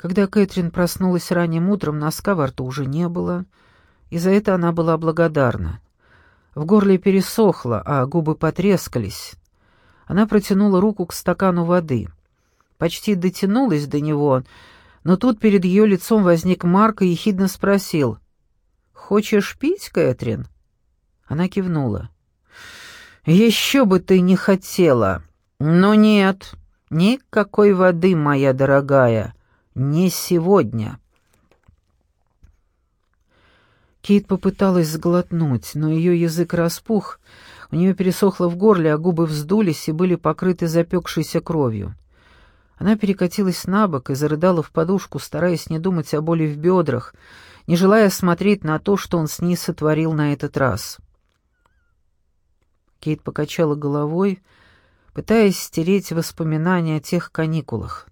Когда Кэтрин проснулась ранним утром, носка во рту уже не было, и за это она была благодарна. В горле пересохло, а губы потрескались. Она протянула руку к стакану воды. Почти дотянулась до него, но тут перед ее лицом возник Марк и ехидно спросил. «Хочешь пить, Кэтрин?» Она кивнула. «Еще бы ты не хотела!» «Но нет, никакой воды, моя дорогая!» Не сегодня. Кейт попыталась сглотнуть, но ее язык распух, у нее пересохло в горле, а губы вздулись и были покрыты запекшейся кровью. Она перекатилась на бок и зарыдала в подушку, стараясь не думать о боли в бедрах, не желая смотреть на то, что он с ней сотворил на этот раз. Кейт покачала головой, пытаясь стереть воспоминания о тех каникулах.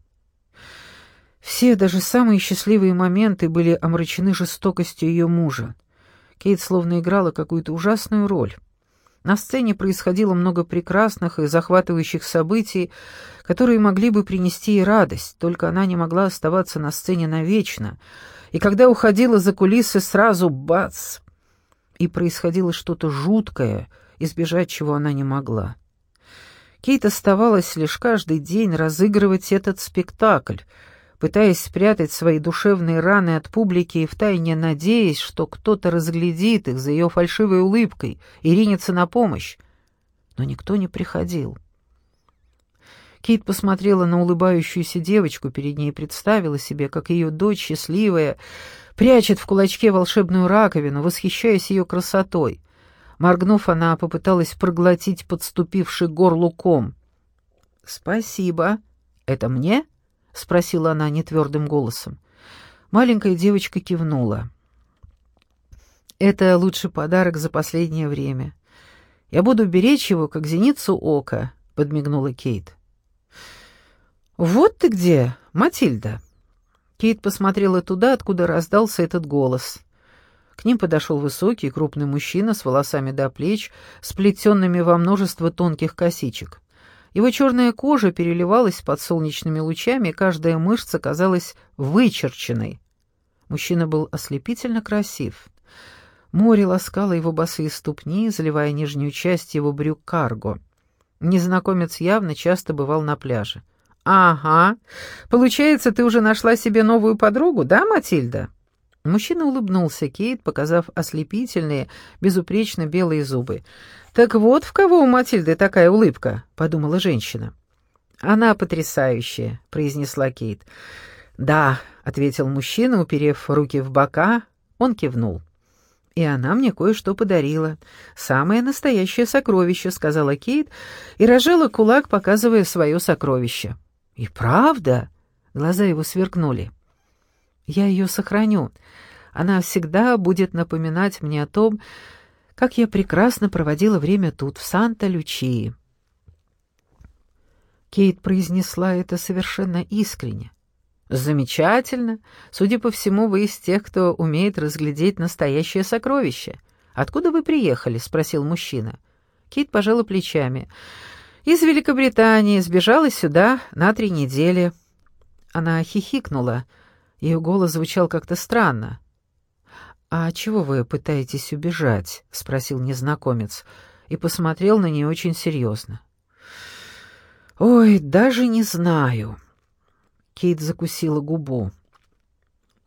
Все, даже самые счастливые моменты были омрачены жестокостью ее мужа. Кейт словно играла какую-то ужасную роль. На сцене происходило много прекрасных и захватывающих событий, которые могли бы принести ей радость, только она не могла оставаться на сцене навечно. И когда уходила за кулисы, сразу бац! И происходило что-то жуткое, избежать чего она не могла. Кейт оставалась лишь каждый день разыгрывать этот спектакль — пытаясь спрятать свои душевные раны от публики и втайне надеясь, что кто-то разглядит их за ее фальшивой улыбкой и ринется на помощь. Но никто не приходил. Кейт посмотрела на улыбающуюся девочку перед ней и представила себе, как ее дочь, счастливая, прячет в кулачке волшебную раковину, восхищаясь ее красотой. Моргнув, она попыталась проглотить подступивший горлу ком. «Спасибо. Это мне?» — спросила она нетвердым голосом. Маленькая девочка кивнула. «Это лучший подарок за последнее время. Я буду беречь его, как зеницу ока», — подмигнула Кейт. «Вот ты где, Матильда!» Кейт посмотрела туда, откуда раздался этот голос. К ним подошел высокий, крупный мужчина с волосами до плеч, сплетенными во множество тонких косичек. Его черная кожа переливалась под солнечными лучами, каждая мышца казалась вычерченной. Мужчина был ослепительно красив. Море ласкало его босые ступни, заливая нижнюю часть его брюк карго. Незнакомец явно часто бывал на пляже. «Ага. Получается, ты уже нашла себе новую подругу, да, Матильда?» Мужчина улыбнулся Кейт, показав ослепительные, безупречно белые зубы. «Так вот в кого у Матильды такая улыбка», — подумала женщина. «Она потрясающая», — произнесла Кейт. «Да», — ответил мужчина, уперев руки в бока, он кивнул. «И она мне кое-что подарила. Самое настоящее сокровище», — сказала Кейт и разжала кулак, показывая свое сокровище. «И правда?» — глаза его сверкнули. «Я ее сохраню. Она всегда будет напоминать мне о том, как я прекрасно проводила время тут, в Санта-Лючии. Кейт произнесла это совершенно искренне. «Замечательно. Судя по всему, вы из тех, кто умеет разглядеть настоящее сокровище. Откуда вы приехали?» — спросил мужчина. Кейт пожала плечами. «Из Великобритании. Сбежала сюда на три недели». Она хихикнула. Ее голос звучал как-то странно. «А чего вы пытаетесь убежать?» — спросил незнакомец и посмотрел на нее очень серьезно. «Ой, даже не знаю». Кейт закусила губу.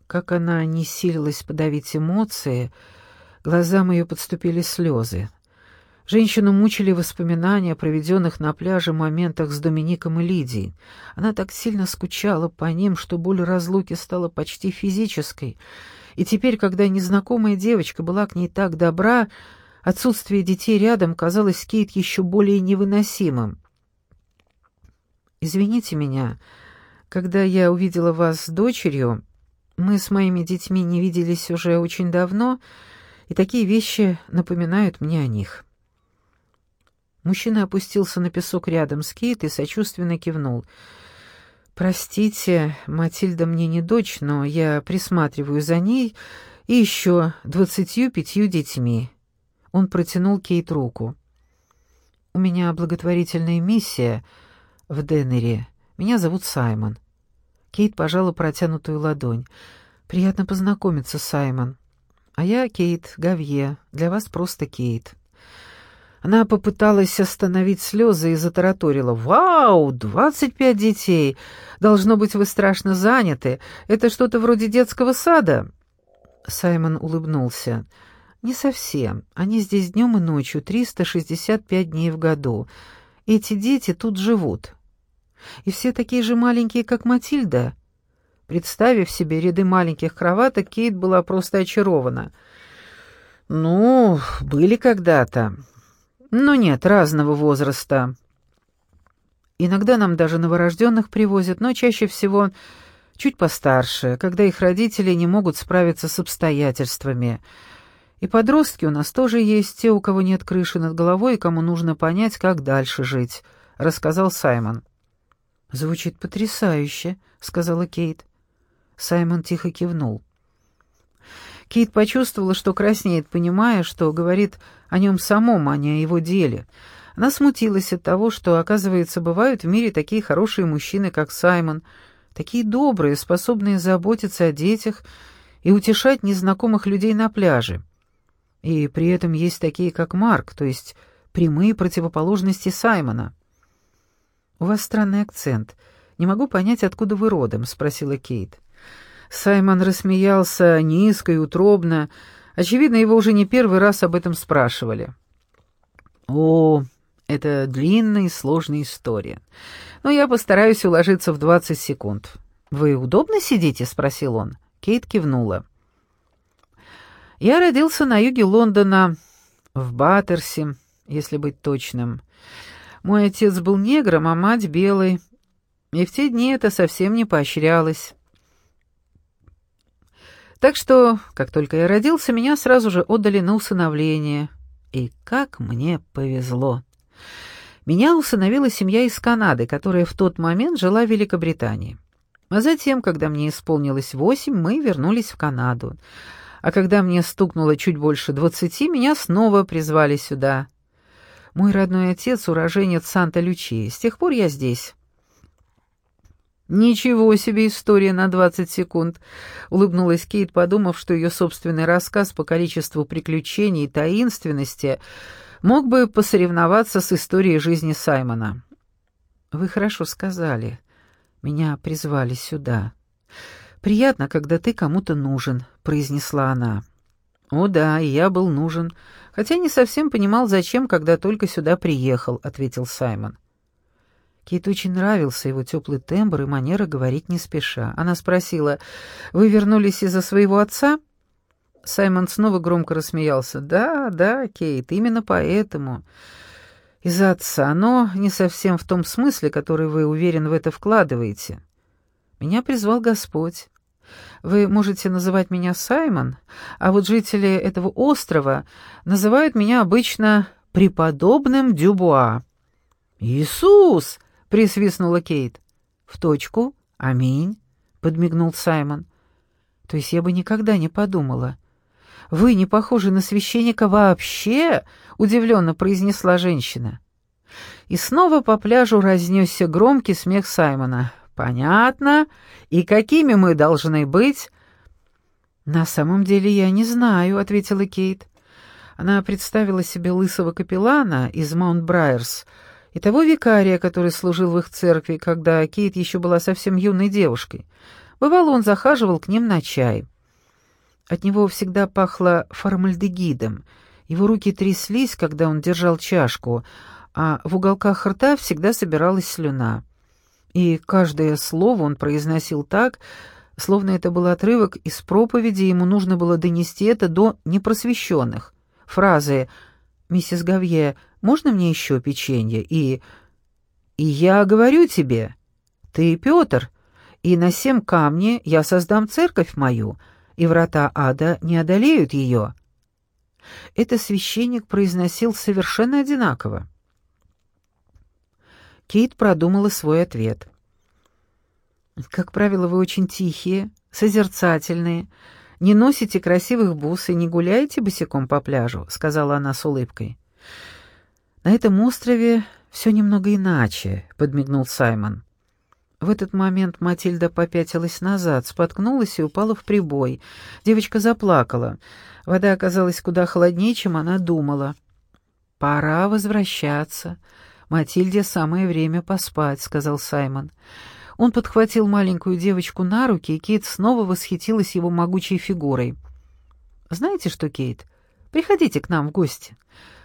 Как она не силилась подавить эмоции, глазам ее подступили слезы. Женщину мучили воспоминания о проведенных на пляже моментах с Домиником и Лидией. Она так сильно скучала по ним, что боль разлуки стала почти физической — и теперь, когда незнакомая девочка была к ней так добра, отсутствие детей рядом казалось Кейт еще более невыносимым. «Извините меня, когда я увидела вас с дочерью, мы с моими детьми не виделись уже очень давно, и такие вещи напоминают мне о них». Мужчина опустился на песок рядом с Кейт и сочувственно кивнул — «Простите, Матильда мне не дочь, но я присматриваю за ней и еще двадцатью пятью детьми». Он протянул Кейт руку. «У меня благотворительная миссия в Деннере. Меня зовут Саймон». Кейт пожала протянутую ладонь. «Приятно познакомиться, Саймон. А я Кейт Гавье. Для вас просто Кейт». Она попыталась остановить слезы и затараторила. «Вау, двадцать пять детей! Должно быть, вы страшно заняты. Это что-то вроде детского сада?» Саймон улыбнулся. «Не совсем. Они здесь днем и ночью, 365 дней в году. Эти дети тут живут. И все такие же маленькие, как Матильда». Представив себе ряды маленьких кроваток, Кейт была просто очарована. «Ну, были когда-то. Но нет, разного возраста. Иногда нам даже новорожденных привозят, но чаще всего чуть постарше, когда их родители не могут справиться с обстоятельствами. И подростки у нас тоже есть, те, у кого нет крыши над головой и кому нужно понять, как дальше жить», — рассказал Саймон. «Звучит потрясающе», — сказала Кейт. Саймон тихо кивнул. Кейт почувствовала, что краснеет, понимая, что говорит о нем самом, а не о его деле. Она смутилась от того, что, оказывается, бывают в мире такие хорошие мужчины, как Саймон, такие добрые, способные заботиться о детях и утешать незнакомых людей на пляже. И при этом есть такие, как Марк, то есть прямые противоположности Саймона. «У вас странный акцент. Не могу понять, откуда вы родом?» — спросила Кейт. Саймон рассмеялся низко и утробно. Очевидно, его уже не первый раз об этом спрашивали. «О, это длинная и сложная история. Но я постараюсь уложиться в двадцать секунд». «Вы удобно сидите?» — спросил он. Кейт кивнула. «Я родился на юге Лондона, в Баттерсе, если быть точным. Мой отец был негром, а мать белой. И в те дни это совсем не поощрялось. Так что, как только я родился, меня сразу же отдали на усыновление. И как мне повезло. Меня усыновила семья из Канады, которая в тот момент жила в Великобритании. А затем, когда мне исполнилось восемь, мы вернулись в Канаду. А когда мне стукнуло чуть больше двадцати, меня снова призвали сюда. Мой родной отец — уроженец Санта-Лючии. С тех пор я здесь. «Ничего себе история на двадцать секунд», — улыбнулась Кейт, подумав, что ее собственный рассказ по количеству приключений и таинственности мог бы посоревноваться с историей жизни Саймона. «Вы хорошо сказали. Меня призвали сюда. Приятно, когда ты кому-то нужен», — произнесла она. «О да, и я был нужен, хотя не совсем понимал, зачем, когда только сюда приехал», — ответил Саймон. Кейт очень нравился его теплый тембр и манера говорить не спеша. Она спросила, «Вы вернулись из-за своего отца?» Саймон снова громко рассмеялся. «Да, да, Кейт, именно поэтому. Из-за отца, но не совсем в том смысле, который вы, уверен, в это вкладываете. Меня призвал Господь. Вы можете называть меня Саймон, а вот жители этого острова называют меня обычно преподобным Дюбуа». «Иисус!» Присвистнула Кейт. «В точку. Аминь», — подмигнул Саймон. «То есть я бы никогда не подумала». «Вы не похожи на священника вообще?» — удивленно произнесла женщина. И снова по пляжу разнесся громкий смех Саймона. «Понятно. И какими мы должны быть?» «На самом деле я не знаю», — ответила Кейт. Она представила себе лысого капеллана из Маунт-Брайерс — и того викария, который служил в их церкви, когда Кейт еще была совсем юной девушкой. Бывало, он захаживал к ним на чай. От него всегда пахло формальдегидом. Его руки тряслись, когда он держал чашку, а в уголках рта всегда собиралась слюна. И каждое слово он произносил так, словно это был отрывок из проповеди, ему нужно было донести это до непросвещенных. Фразы «Миссис Гавье, можно мне еще печенье?» и «И я говорю тебе, ты Петр, и на семь камне я создам церковь мою, и врата ада не одолеют ее». Это священник произносил совершенно одинаково. Кейт продумала свой ответ. «Как правило, вы очень тихие, созерцательные, не носите красивых бус и не гуляете босиком по пляжу», — сказала она с улыбкой. «На этом острове все немного иначе», — подмигнул Саймон. В этот момент Матильда попятилась назад, споткнулась и упала в прибой. Девочка заплакала. Вода оказалась куда холоднее, чем она думала. «Пора возвращаться. Матильде самое время поспать», — сказал Саймон. Он подхватил маленькую девочку на руки, и Кейт снова восхитилась его могучей фигурой. «Знаете что, Кейт, приходите к нам в гости.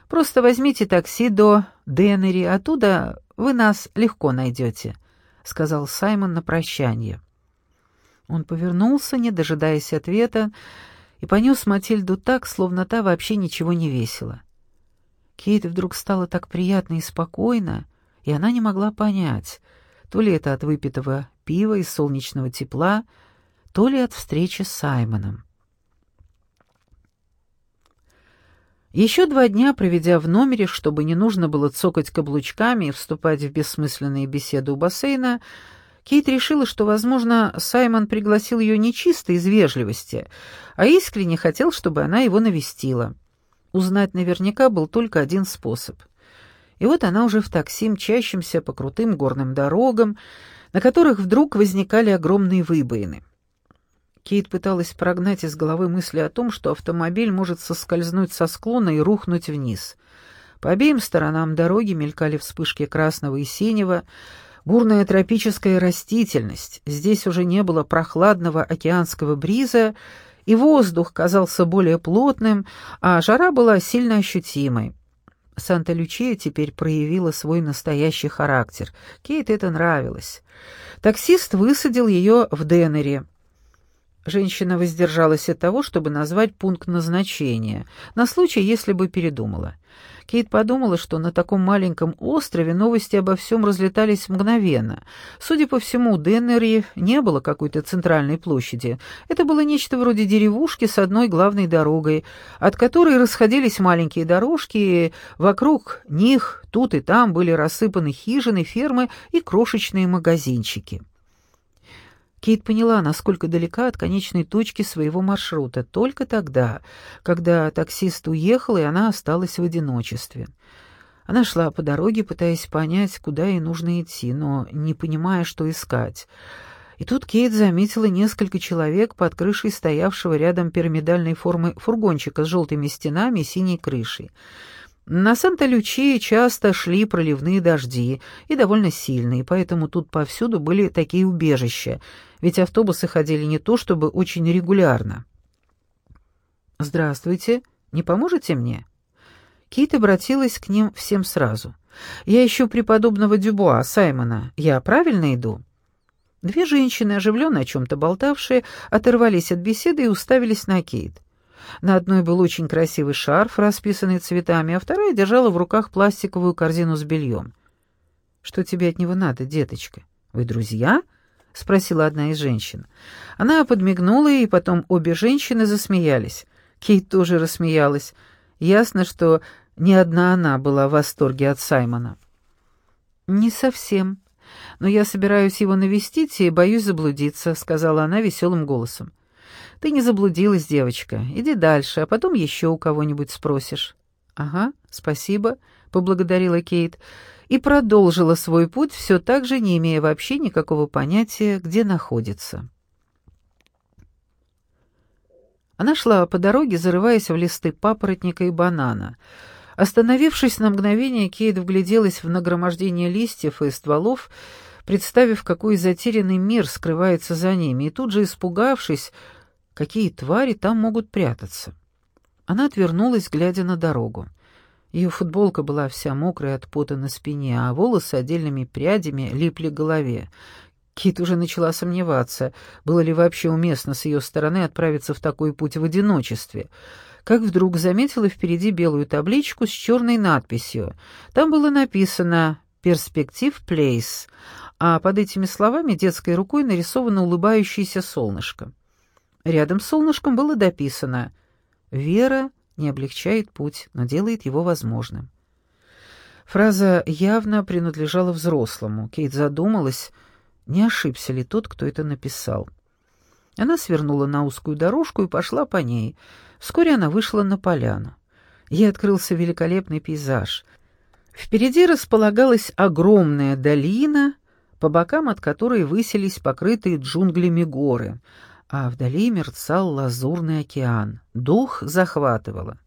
Просто возьмите такси до Деннери, оттуда вы нас легко найдете» сказал Саймон на прощание. Он повернулся, не дожидаясь ответа, и понес Матильду так, словно та вообще ничего не весила. Кейт вдруг стало так приятно и спокойно, и она не могла понять, то ли это от выпитого пива и солнечного тепла, то ли от встречи с Саймоном. Еще два дня, проведя в номере, чтобы не нужно было цокать каблучками и вступать в бессмысленные беседы у бассейна, Кейт решила, что, возможно, Саймон пригласил ее не чисто из вежливости, а искренне хотел, чтобы она его навестила. Узнать наверняка был только один способ. И вот она уже в такси, мчащемся по крутым горным дорогам, на которых вдруг возникали огромные выбоины. Кейт пыталась прогнать из головы мысли о том, что автомобиль может соскользнуть со склона и рухнуть вниз. По обеим сторонам дороги мелькали вспышки красного и синего, бурная тропическая растительность. Здесь уже не было прохладного океанского бриза, и воздух казался более плотным, а жара была сильно ощутимой. Санта-Лючия теперь проявила свой настоящий характер. Кейт это нравилось. Таксист высадил ее в Деннере. Женщина воздержалась от того, чтобы назвать пункт назначения, на случай, если бы передумала. Кейт подумала, что на таком маленьком острове новости обо всем разлетались мгновенно. Судя по всему, у Деннери не было какой-то центральной площади. Это было нечто вроде деревушки с одной главной дорогой, от которой расходились маленькие дорожки, и вокруг них тут и там были рассыпаны хижины, фермы и крошечные магазинчики. Кейт поняла, насколько далека от конечной точки своего маршрута, только тогда, когда таксист уехал, и она осталась в одиночестве. Она шла по дороге, пытаясь понять, куда ей нужно идти, но не понимая, что искать. И тут Кейт заметила несколько человек под крышей стоявшего рядом пирамидальной формы фургончика с желтыми стенами и синей крышей. На Санта-Лючии часто шли проливные дожди, и довольно сильные, поэтому тут повсюду были такие убежища, ведь автобусы ходили не то чтобы очень регулярно. «Здравствуйте, не поможете мне?» Кит обратилась к ним всем сразу. «Я ищу преподобного Дюбуа, Саймона. Я правильно иду?» Две женщины, оживленно о чем-то болтавшие, оторвались от беседы и уставились на Кейт. На одной был очень красивый шарф, расписанный цветами, а вторая держала в руках пластиковую корзину с бельем. «Что тебе от него надо, деточка? Вы друзья?» — спросила одна из женщин. Она подмигнула, и потом обе женщины засмеялись. Кейт тоже рассмеялась. Ясно, что не одна она была в восторге от Саймона. «Не совсем. Но я собираюсь его навестить и боюсь заблудиться», — сказала она веселым голосом. Ты не заблудилась, девочка. Иди дальше, а потом еще у кого-нибудь спросишь». «Ага, спасибо», — поблагодарила Кейт и продолжила свой путь, все так же не имея вообще никакого понятия, где находится. Она шла по дороге, зарываясь в листы папоротника и банана. Остановившись на мгновение, Кейт вгляделась в нагромождение листьев и стволов, представив, какой затерянный мир скрывается за ними, и тут же испугавшись, какие твари там могут прятаться. Она отвернулась, глядя на дорогу. Ее футболка была вся мокрая от пота на спине, а волосы отдельными прядями липли к голове. Кит уже начала сомневаться, было ли вообще уместно с ее стороны отправиться в такой путь в одиночестве, как вдруг заметила впереди белую табличку с черной надписью. Там было написано «Перспектив Плейс», а под этими словами детской рукой нарисовано улыбающееся солнышко. Рядом с солнышком было дописано «Вера не облегчает путь, но делает его возможным». Фраза явно принадлежала взрослому. Кейт задумалась, не ошибся ли тот, кто это написал. Она свернула на узкую дорожку и пошла по ней. Вскоре она вышла на поляну. Ей открылся великолепный пейзаж. Впереди располагалась огромная долина — по бокам от которой высились покрытые джунглями горы, а вдали мерцал лазурный океан. Дух захватывало.